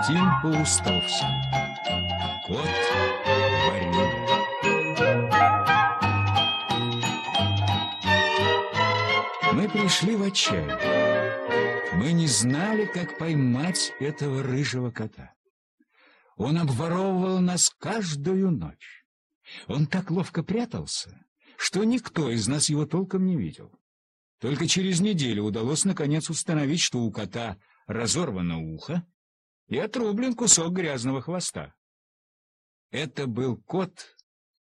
Валентин Паустовский. Кот Варюга. Мы пришли в отчаяние. Мы не знали, как поймать этого рыжего кота. Он обворовывал нас каждую ночь. Он так ловко прятался, что никто из нас его толком не видел. Только через неделю удалось наконец установить, что у кота разорвано ухо и отрублен кусок грязного хвоста. Это был кот,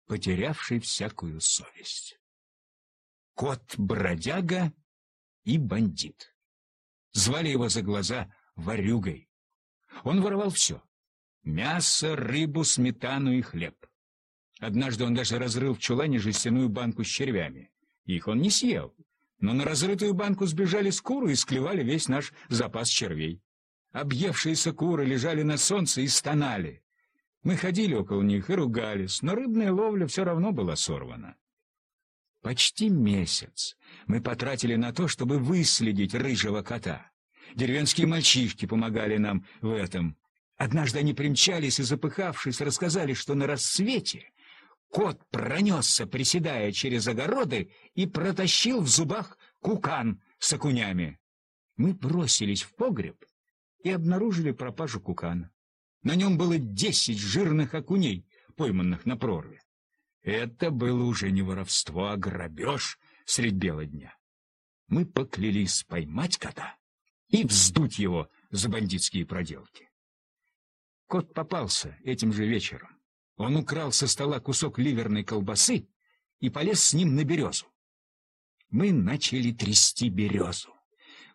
потерявший всякую совесть. Кот-бродяга и бандит. Звали его за глаза Варюгой. Он воровал все — мясо, рыбу, сметану и хлеб. Однажды он даже разрыл в чулане жестяную банку с червями. Их он не съел, но на разрытую банку сбежали с куры и склевали весь наш запас червей. Объевшиеся куры лежали на солнце и стонали. Мы ходили около них и ругались, но рыбная ловля все равно была сорвана. Почти месяц мы потратили на то, чтобы выследить рыжего кота. Деревенские мальчишки помогали нам в этом. Однажды они примчались и, запыхавшись, рассказали, что на рассвете Кот пронесся, приседая через огороды, и протащил в зубах кукан с окунями. Мы бросились в погреб и обнаружили пропажу кукана. На нем было десять жирных окуней, пойманных на прорве. Это было уже не воровство, а грабеж средь бела дня. Мы поклялись поймать кота и вздуть его за бандитские проделки. Кот попался этим же вечером. Он украл со стола кусок ливерной колбасы и полез с ним на березу. Мы начали трясти березу.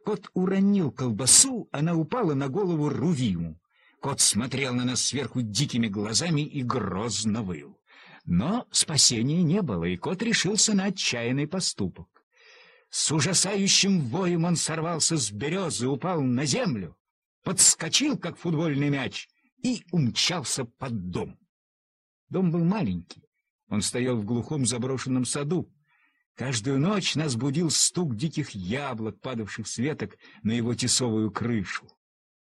Кот уронил колбасу, она упала на голову Рувиму. Кот смотрел на нас сверху дикими глазами и грозно выл. Но спасения не было, и кот решился на отчаянный поступок. С ужасающим воем он сорвался с березы, упал на землю, подскочил, как футбольный мяч, и умчался под дом. Дом был маленький. Он стоял в глухом заброшенном саду. Каждую ночь нас будил стук диких яблок, падавших с веток на его тесовую крышу.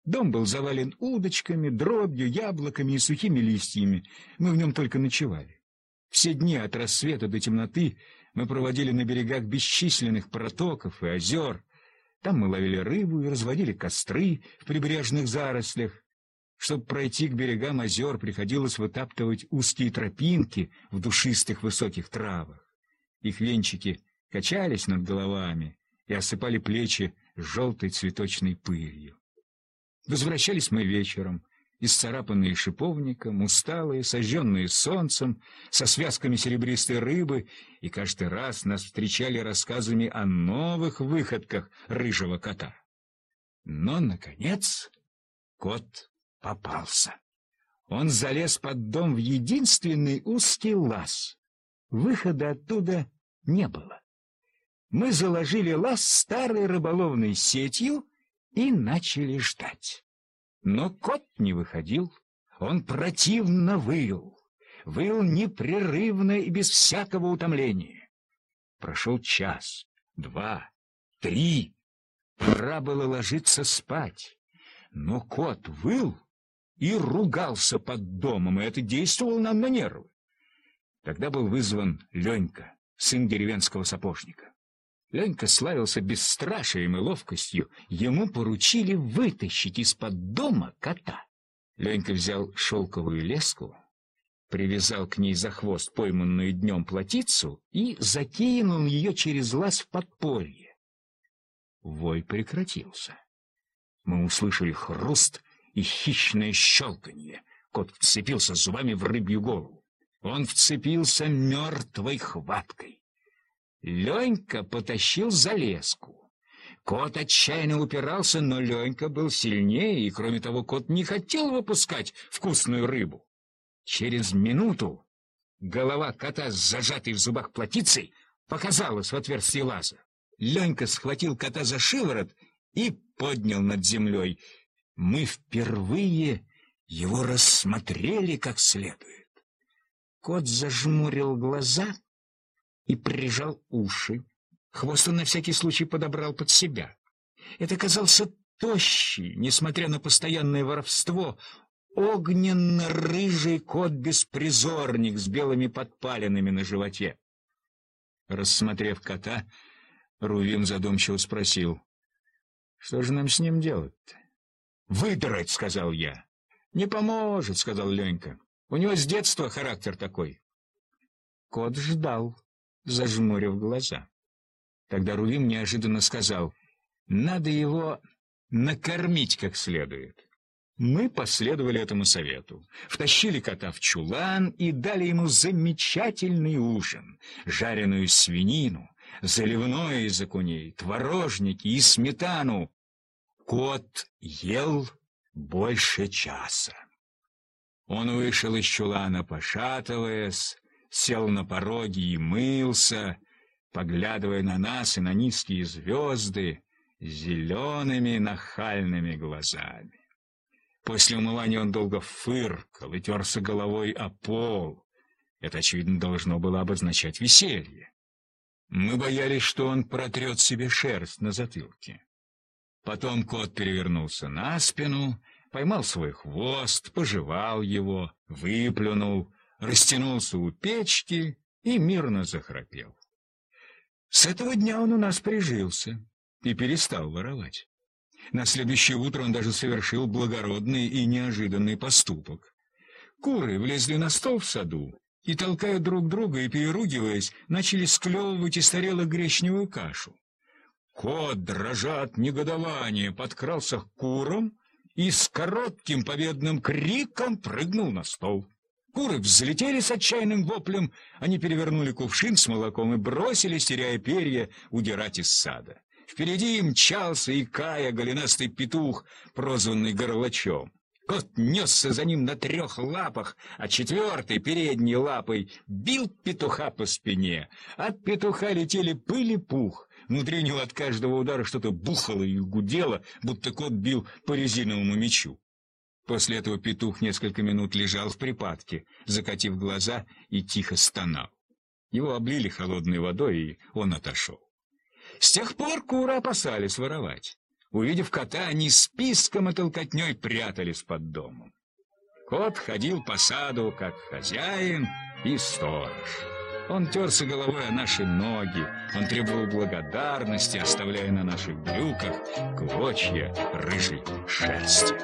Дом был завален удочками, дробью, яблоками и сухими листьями. Мы в нем только ночевали. Все дни от рассвета до темноты мы проводили на берегах бесчисленных протоков и озер. Там мы ловили рыбу и разводили костры в прибрежных зарослях. Чтобы пройти к берегам озер, приходилось вытаптывать узкие тропинки в душистых высоких травах. Их венчики качались над головами и осыпали плечи желтой цветочной пылью. Возвращались мы вечером, исцарапанные шиповником, усталые, сожженные солнцем, со связками серебристой рыбы, и каждый раз нас встречали рассказами о новых выходках рыжего кота. Но, наконец, кот попался. Он залез под дом в единственный узкий лаз. Выхода оттуда не было. Мы заложили лаз старой рыболовной сетью и начали ждать. Но кот не выходил. Он противно выл. Выл непрерывно и без всякого утомления. Прошел час, два, три. Пора было ложиться спать. Но кот выл и ругался под домом, и это действовало нам на нервы. Тогда был вызван Ленька, сын деревенского сапожника. Ленька славился бесстрашием и ловкостью. Ему поручили вытащить из-под дома кота. Ленька взял шелковую леску, привязал к ней за хвост пойманную днем плотицу и закинул ее через лаз в подполье. Вой прекратился. Мы услышали хруст и хищное щелканье. Кот вцепился зубами в рыбью голову. Он вцепился мертвой хваткой. Ленька потащил за леску. Кот отчаянно упирался, но Ленька был сильнее, и, кроме того, кот не хотел выпускать вкусную рыбу. Через минуту голова кота с зажатой в зубах плотицей показалась в отверстие лаза. Ленька схватил кота за шиворот и поднял над землей — мы впервые его рассмотрели как следует. Кот зажмурил глаза и прижал уши. Хвост он на всякий случай подобрал под себя. Это казался Тощий, несмотря на постоянное воровство, огненно-рыжий кот-беспризорник с белыми подпалинами на животе. Рассмотрев кота, Рувим задумчиво спросил, «Что же нам с ним делать-то?» «Выдрать», — сказал я. «Не поможет», — сказал Ленька. «У него с детства характер такой». Кот ждал, зажмурив глаза. Тогда Рувим неожиданно сказал, «Надо его накормить как следует». Мы последовали этому совету, втащили кота в чулан и дали ему замечательный ужин, жареную свинину, заливное из окуней, творожники и сметану. Кот ел больше часа. Он вышел из чулана, пошатываясь, сел на пороге и мылся, поглядывая на нас и на низкие звезды зелеными нахальными глазами. После умывания он долго фыркал и терся головой о пол. Это, очевидно, должно было обозначать веселье. Мы боялись, что он протрет себе шерсть на затылке. Потом кот перевернулся на спину, поймал свой хвост, пожевал его, выплюнул, растянулся у печки и мирно захрапел. С этого дня он у нас прижился и перестал воровать. На следующее утро он даже совершил благородный и неожиданный поступок. Куры влезли на стол в саду и, толкая друг друга и переругиваясь, начали склевывать из тарелок гречневую кашу. Кот, дрожа от негодования, подкрался к курам и с коротким победным криком прыгнул на стол. Куры взлетели с отчаянным воплем, они перевернули кувшин с молоком и бросились, теряя перья, удирать из сада. Впереди мчался и Кая, голенастый петух, прозванный горлачом. Кот несся за ним на трех лапах, а четвертой, передней лапой, бил петуха по спине. От петуха летели пыль и пух. Внутри от каждого удара что-то бухало и гудело, будто кот бил по резиновому мячу. После этого петух несколько минут лежал в припадке, закатив глаза и тихо стонал. Его облили холодной водой, и он отошел. С тех пор куры опасались воровать. Увидев кота, они списком и толкотней прятались под домом. Кот ходил по саду, как хозяин и сторож. Он терся головой о наши ноги, он требовал благодарности, оставляя на наших брюках клочья рыжей шерсти.